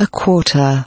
A quarter.